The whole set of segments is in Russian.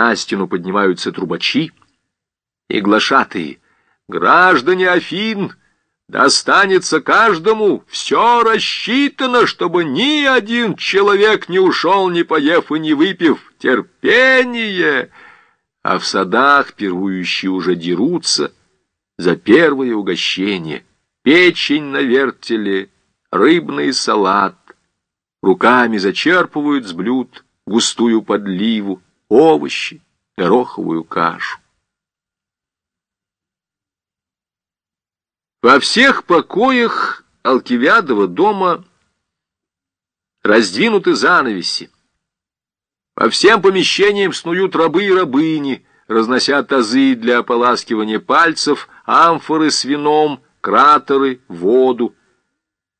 На стену поднимаются трубачи и глашатые. «Граждане Афин!» Достанется каждому, все рассчитано, чтобы ни один человек не ушел, не поев и не выпив. Терпение! А в садах пирующие уже дерутся за первое угощение. Печень на вертеле, рыбный салат. Руками зачерпывают с блюд густую подливу, овощи, гороховую кашу. Во всех покоях Алкивиадова дома раздвинуты занавеси. По всем помещениям снуют рабы и рабыни, разнося тазы для ополаскивания пальцев, амфоры с вином, кратеры, воду.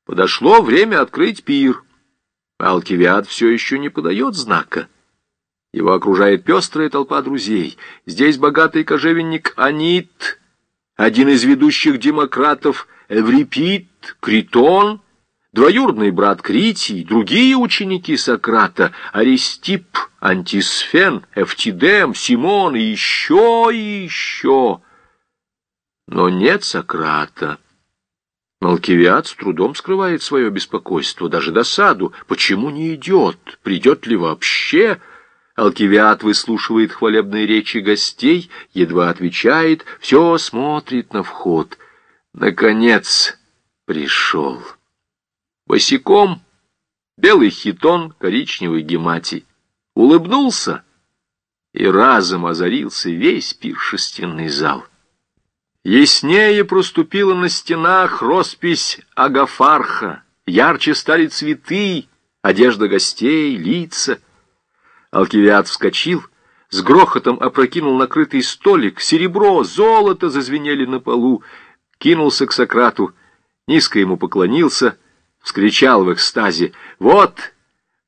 Подошло время открыть пир. Алкивиад все еще не подает знака. Его окружает пестрая толпа друзей. Здесь богатый кожевенник Анит — один из ведущих демократов Эврипид, Критон, двоюродный брат Критий, другие ученики Сократа, Аристип, Антисфен, Эфтидем, Симон и еще и еще. Но нет Сократа. Малкивиад с трудом скрывает свое беспокойство, даже досаду. Почему не идет? Придет ли вообще? Алкивиад выслушивает хвалебные речи гостей, едва отвечает, все смотрит на вход. Наконец пришел. Босиком, белый хитон, коричневый гематий. Улыбнулся, и разом озарился весь пиршественный зал. Яснее проступила на стенах роспись Агафарха, ярче стали цветы, одежда гостей, лица — Алкивиад вскочил, с грохотом опрокинул накрытый столик, серебро, золото зазвенели на полу, кинулся к Сократу, низко ему поклонился, вскричал в экстазе «Вот!»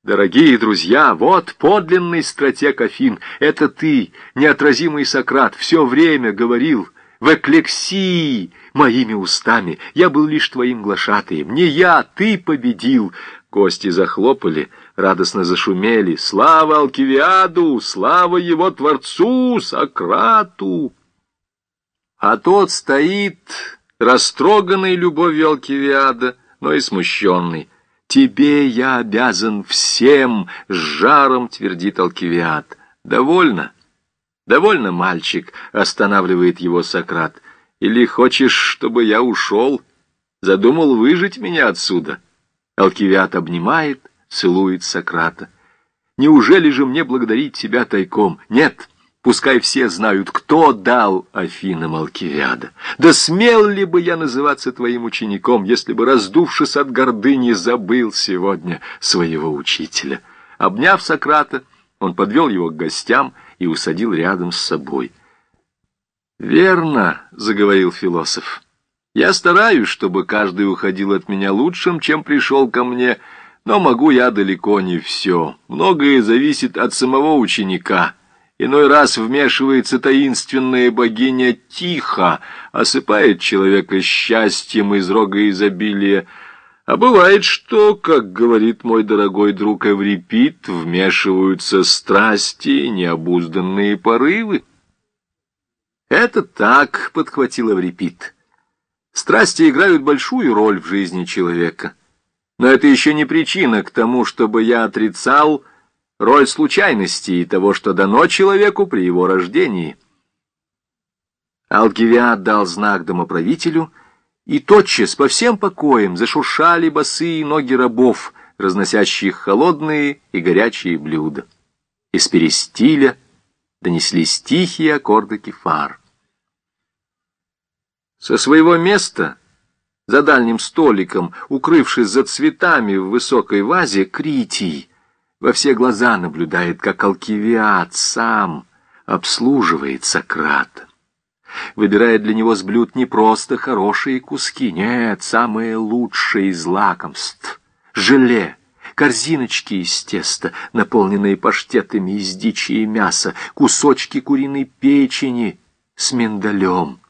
Дорогие друзья, вот подлинный стратег Афин. Это ты, неотразимый Сократ, все время говорил в эклексии моими устами. Я был лишь твоим глашатаем. Не я, ты победил. Кости захлопали, радостно зашумели. «Слава Алкивиаду! Слава его творцу, Сократу!» А тот стоит, растроганный любовью Алкивиада, но и смущенный. «Тебе я обязан всем!» — с жаром твердит Алкивиад. «Довольно?» «Довольно, мальчик!» — останавливает его Сократ. «Или хочешь, чтобы я ушел? Задумал выжить меня отсюда?» Алкивиад обнимает, целует Сократа. Неужели же мне благодарить тебя тайком? Нет, пускай все знают, кто дал Афинам Алкивиада. Да смел ли бы я называться твоим учеником, если бы, раздувшись от гордыни, забыл сегодня своего учителя? Обняв Сократа, он подвел его к гостям и усадил рядом с собой. «Верно», — заговорил философ, — я стараюсь, чтобы каждый уходил от меня лучшим, чем пришел ко мне, но могу я далеко не все. Многое зависит от самого ученика. Иной раз вмешивается таинственная богиня Тихо, осыпает человека счастьем из рога изобилия. А бывает, что, как говорит мой дорогой друг Эврипид, вмешиваются страсти, необузданные порывы. «Это так», — подхватил Эврипид. Страсти играют большую роль в жизни человека. Но это еще не причина к тому, чтобы я отрицал роль случайности и того, что дано человеку при его рождении. Алгивиад дал знак домоправителю, и тотчас по всем покоям зашуршали босые ноги рабов, разносящих холодные и горячие блюда. Из перестиля донеслись тихие аккорды кефар. Со своего места, за дальним столиком, укрывшись за цветами в высокой вазе, Критий во все глаза наблюдает, как Алкивиад сам обслуживает Сократа. Выбирает для него с блюд не просто хорошие куски, нет, самые лучшие из лакомств. Желе, корзиночки из теста, наполненные паштетами из дичи и мяса, кусочки куриной печени с миндалем.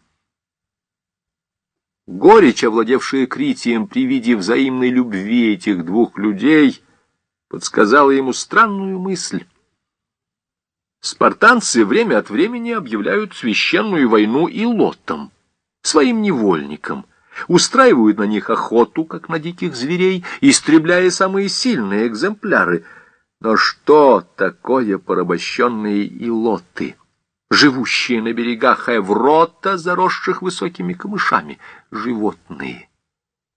Горечь, овладевшая Критием при виде взаимной любви этих двух людей, подсказала ему странную мысль. Спартанцы время от времени объявляют священную войну и лотам, своим невольникам, устраивают на них охоту, как на диких зверей, истребляя самые сильные экземпляры. Но что такое порабощенные илоты, живущие на берегах Эврота, заросших высокими камышами, животные?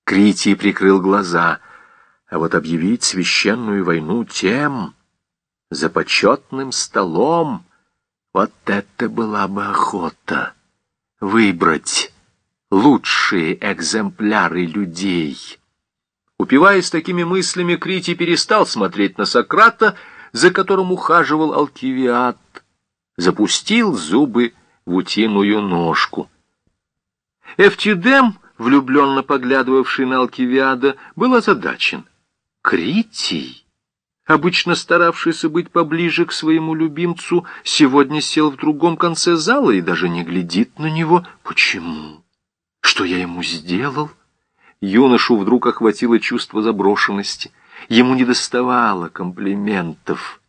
Критий прикрыл глаза, а вот объявить священную войну тем, за почетным столом, вот это была бы охота выбрать лучшие экземпляры людей. Упиваясь такими мыслями, Критий перестал смотреть на Сократа, за которым ухаживал Алкивиад, запустил зубы в утиную ножку. Эфтидем влюбленно поглядывавший на Алкивиада, был озадачен. Критий, обычно старавшийся быть поближе к своему любимцу, сегодня сел в другом конце зала и даже не глядит на него. Почему? Что я ему сделал? Юношу вдруг охватило чувство заброшенности. Ему не доставало комплиментов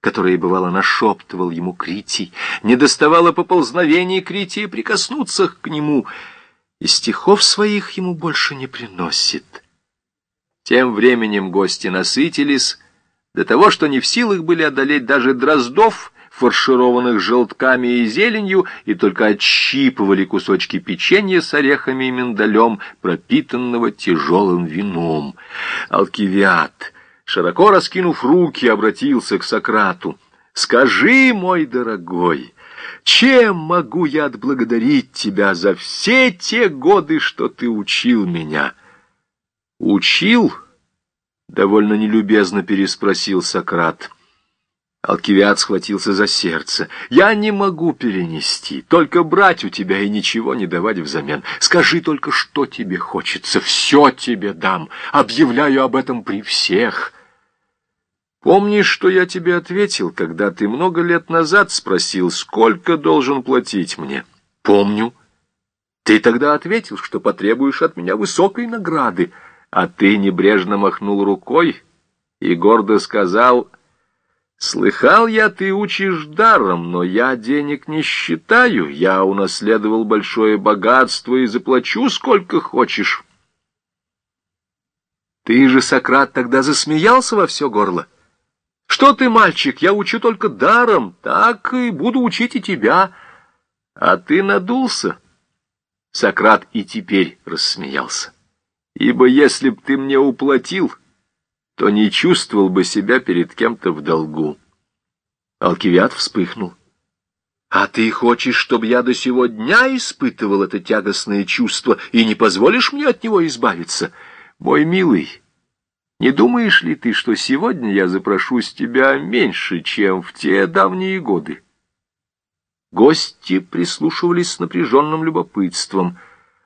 которые, бывало, нашептывал ему Критий, не доставало поползновений Крития прикоснуться к нему — и стихов своих ему больше не приносит. Тем временем гости насытились до того, что не в силах были одолеть даже дроздов, фаршированных желтками и зеленью, и только отщипывали кусочки печенья с орехами и миндалем, пропитанного тяжелым вином. Алкивиад, широко раскинув руки, обратился к Сократу. «Скажи, мой дорогой, чем могу я отблагодарить тебя за все те годы, что ты учил меня? Учил? Довольно нелюбезно переспросил Сократ. Алкивиад схватился за сердце. «Я не могу перенести, только брать у тебя и ничего не давать взамен. Скажи только, что тебе хочется, все тебе дам, объявляю об этом при всех». Помнишь, что я тебе ответил, когда ты много лет назад спросил, сколько должен платить мне? Помню. Ты тогда ответил, что потребуешь от меня высокой награды, а ты небрежно махнул рукой и гордо сказал, «Слыхал я, ты учишь даром, но я денег не считаю, я унаследовал большое богатство и заплачу сколько хочешь». Ты же, Сократ, тогда засмеялся во все горло. Что ты, мальчик, я учу только даром, так и буду учить и тебя. А ты надулся. Сократ и теперь рассмеялся. Ибо если б ты мне уплатил, то не чувствовал бы себя перед кем-то в долгу. Алкивиад вспыхнул. «А ты хочешь, чтобы я до сего дня испытывал это тягостное чувство и не позволишь мне от него избавиться? Мой милый, не думаешь ли ты, что сегодня я запрошу с тебя меньше, чем в те давние годы? Гости прислушивались с напряженным любопытством.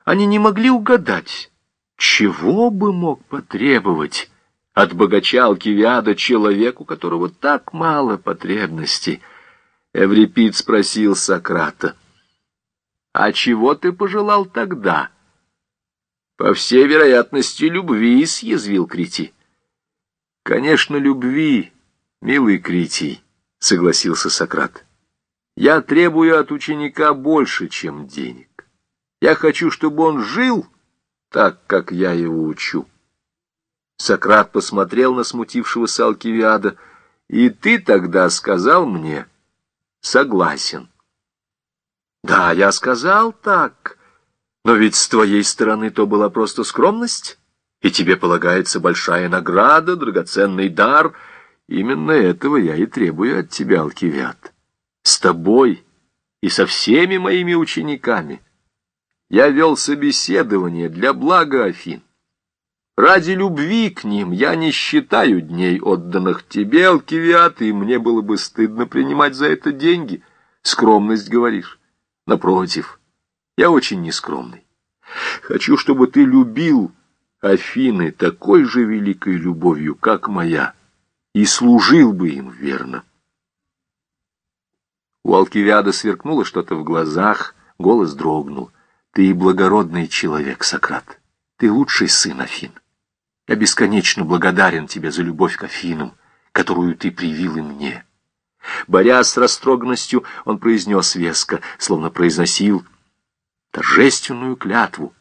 Они не могли угадать, чего бы мог потребовать от богача Алкивиада человеку, у которого так мало потребностей. Эврипид спросил Сократа, «А чего ты пожелал тогда?» «По всей вероятности, любви», — съязвил Крити. «Конечно, любви, милый Критий», — согласился Сократ. «Я требую от ученика больше, чем денег. Я хочу, чтобы он жил так, как я его учу». Сократ посмотрел на смутившегося Алкивиада, «И ты тогда сказал мне, согласен». «Да, я сказал так, но ведь с твоей стороны то была просто скромность» и тебе полагается большая награда, драгоценный дар. Именно этого я и требую от тебя, Алкивиад. С тобой и со всеми моими учениками я вел собеседование для блага Афин. Ради любви к ним я не считаю дней, отданных тебе, Алкивиад, и мне было бы стыдно принимать за это деньги. Скромность, говоришь? Напротив, я очень нескромный. Хочу, чтобы ты любил Афины такой же великой любовью, как моя, и служил бы им верно. У Алкивиада сверкнуло что-то в глазах, голос дрогнул. Ты благородный человек, Сократ. Ты лучший сын Афин. Я бесконечно благодарен тебе за любовь к Афинам, которую ты привил и мне. Борясь с растроганностью, он произнес веско, словно произносил торжественную клятву.